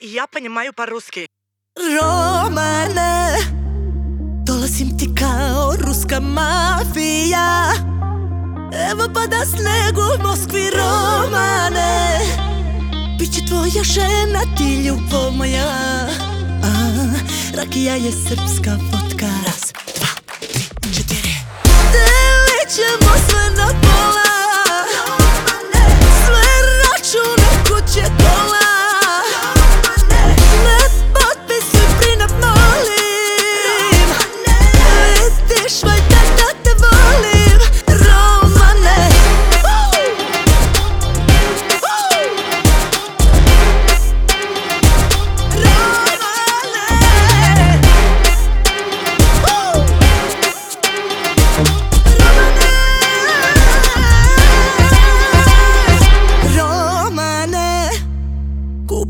Ja понимаю по-русски. Romane Dolazim ti kao ruska mafija Evo pada sneg u Moskvi Romane Biće tvoja žena ti ljubav moja A, Rakija je srpska vodka Raz, dva, tri, četiri Delit ćemo sve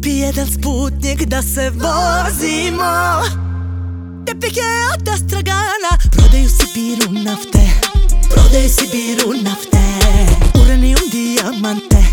Kupi jedan sputnik da se vozimo. Tepih je od Astragana Prodaju Sibiru nafte. Prodaju Sibiru nafte. Uranijum dijamante